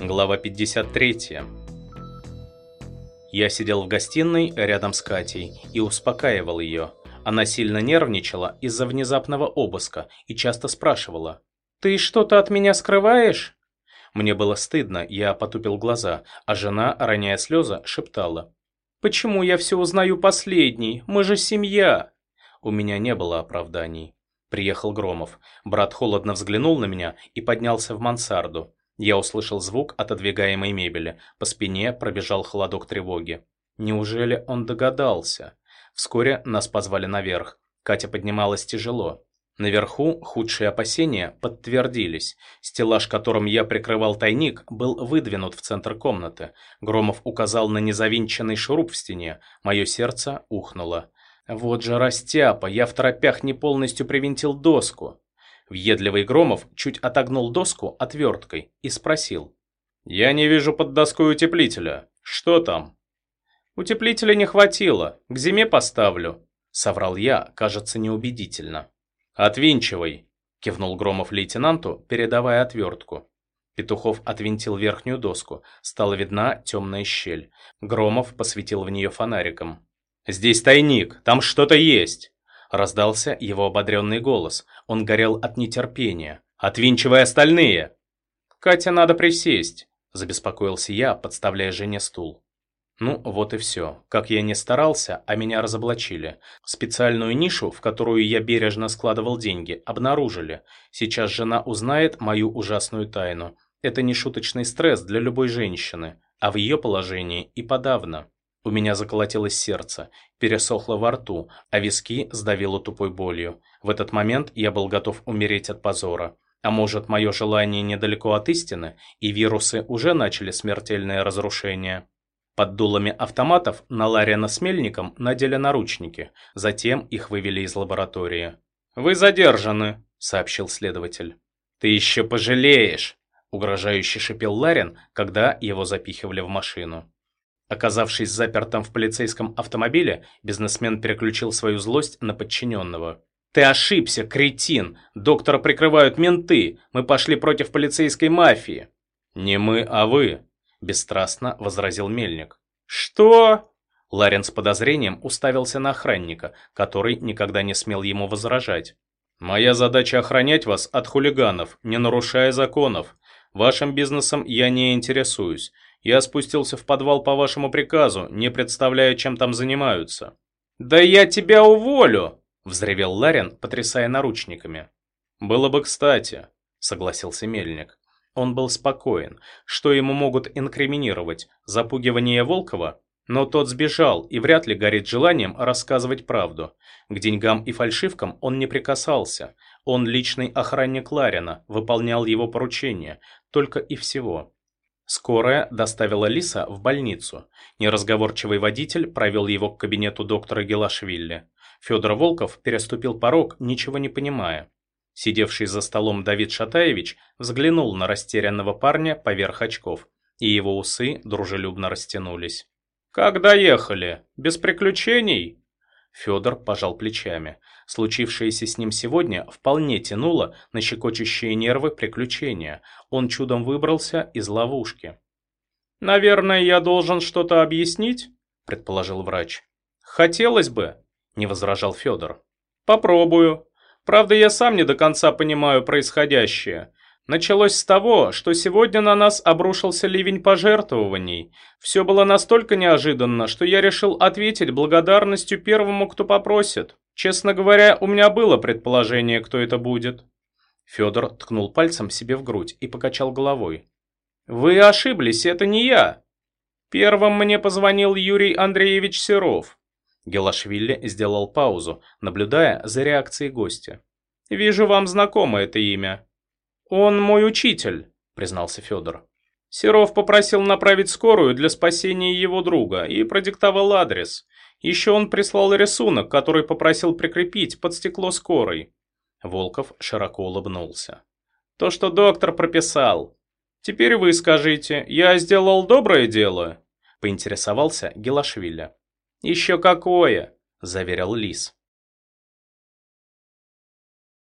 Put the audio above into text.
Глава 53. Я сидел в гостиной рядом с Катей и успокаивал ее. Она сильно нервничала из-за внезапного обыска и часто спрашивала. «Ты что-то от меня скрываешь?» Мне было стыдно, я потупил глаза, а жена, роняя слезы, шептала. «Почему я все узнаю последний? Мы же семья!» У меня не было оправданий. Приехал Громов. Брат холодно взглянул на меня и поднялся в мансарду. Я услышал звук отодвигаемой мебели. По спине пробежал холодок тревоги. Неужели он догадался? Вскоре нас позвали наверх. Катя поднималась тяжело. Наверху худшие опасения подтвердились. Стеллаж, которым я прикрывал тайник, был выдвинут в центр комнаты. Громов указал на незавинченный шуруп в стене. Мое сердце ухнуло. Вот же растяпа, я в торопях не полностью привинтил доску. Въедливый Громов чуть отогнул доску отверткой и спросил. «Я не вижу под доской утеплителя. Что там?» «Утеплителя не хватило. К зиме поставлю», — соврал я, кажется, неубедительно. «Отвинчивай», — кивнул Громов лейтенанту, передавая отвертку. Петухов отвинтил верхнюю доску. Стала видна темная щель. Громов посветил в нее фонариком. «Здесь тайник, там что-то есть!» Раздался его ободренный голос. Он горел от нетерпения. «Отвинчивай остальные!» «Катя, надо присесть!» Забеспокоился я, подставляя жене стул. Ну, вот и все. Как я не старался, а меня разоблачили. Специальную нишу, в которую я бережно складывал деньги, обнаружили. Сейчас жена узнает мою ужасную тайну. Это не шуточный стресс для любой женщины, а в ее положении и подавно. У меня заколотилось сердце, пересохло во рту, а виски сдавило тупой болью. В этот момент я был готов умереть от позора. А может, мое желание недалеко от истины, и вирусы уже начали смертельное разрушение. Под дулами автоматов на Ларина с Мельником надели наручники, затем их вывели из лаборатории. «Вы задержаны», — сообщил следователь. «Ты еще пожалеешь», — угрожающе шипел Ларин, когда его запихивали в машину. Оказавшись запертым в полицейском автомобиле, бизнесмен переключил свою злость на подчиненного. «Ты ошибся, кретин! Доктора прикрывают менты! Мы пошли против полицейской мафии!» «Не мы, а вы!» – бесстрастно возразил Мельник. «Что?» Ларин с подозрением уставился на охранника, который никогда не смел ему возражать. «Моя задача охранять вас от хулиганов, не нарушая законов. Вашим бизнесом я не интересуюсь. Я спустился в подвал по вашему приказу, не представляя, чем там занимаются». «Да я тебя уволю!» – взревел Ларин, потрясая наручниками. «Было бы кстати», – согласился Мельник. Он был спокоен. Что ему могут инкриминировать? Запугивание Волкова? Но тот сбежал и вряд ли горит желанием рассказывать правду. К деньгам и фальшивкам он не прикасался. Он личный охранник Ларина, выполнял его поручения, только и всего. Скорая доставила Лиса в больницу. Неразговорчивый водитель провел его к кабинету доктора Гелашвили. Федор Волков переступил порог, ничего не понимая. Сидевший за столом Давид Шатаевич взглянул на растерянного парня поверх очков, и его усы дружелюбно растянулись. «Как доехали? Без приключений?» Федор пожал плечами. Случившееся с ним сегодня вполне тянуло на щекочущие нервы приключения. Он чудом выбрался из ловушки. «Наверное, я должен что-то объяснить?» – предположил врач. «Хотелось бы», – не возражал Федор. «Попробую. Правда, я сам не до конца понимаю происходящее. Началось с того, что сегодня на нас обрушился ливень пожертвований. Все было настолько неожиданно, что я решил ответить благодарностью первому, кто попросит. Честно говоря, у меня было предположение, кто это будет. Федор ткнул пальцем себе в грудь и покачал головой. «Вы ошиблись, это не я!» Первым мне позвонил Юрий Андреевич Серов. Гелашвили сделал паузу, наблюдая за реакцией гостя. «Вижу, вам знакомо это имя». «Он мой учитель», — признался Федор. Серов попросил направить скорую для спасения его друга и продиктовал адрес. Еще он прислал рисунок, который попросил прикрепить под стекло скорой. Волков широко улыбнулся. «То, что доктор прописал. Теперь вы скажите, я сделал доброе дело?» Поинтересовался Гелашвили. «Еще какое!» – заверил Лис.